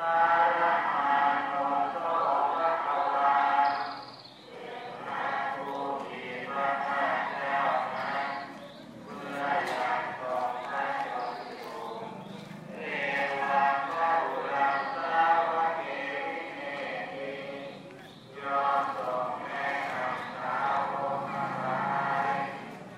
Amen.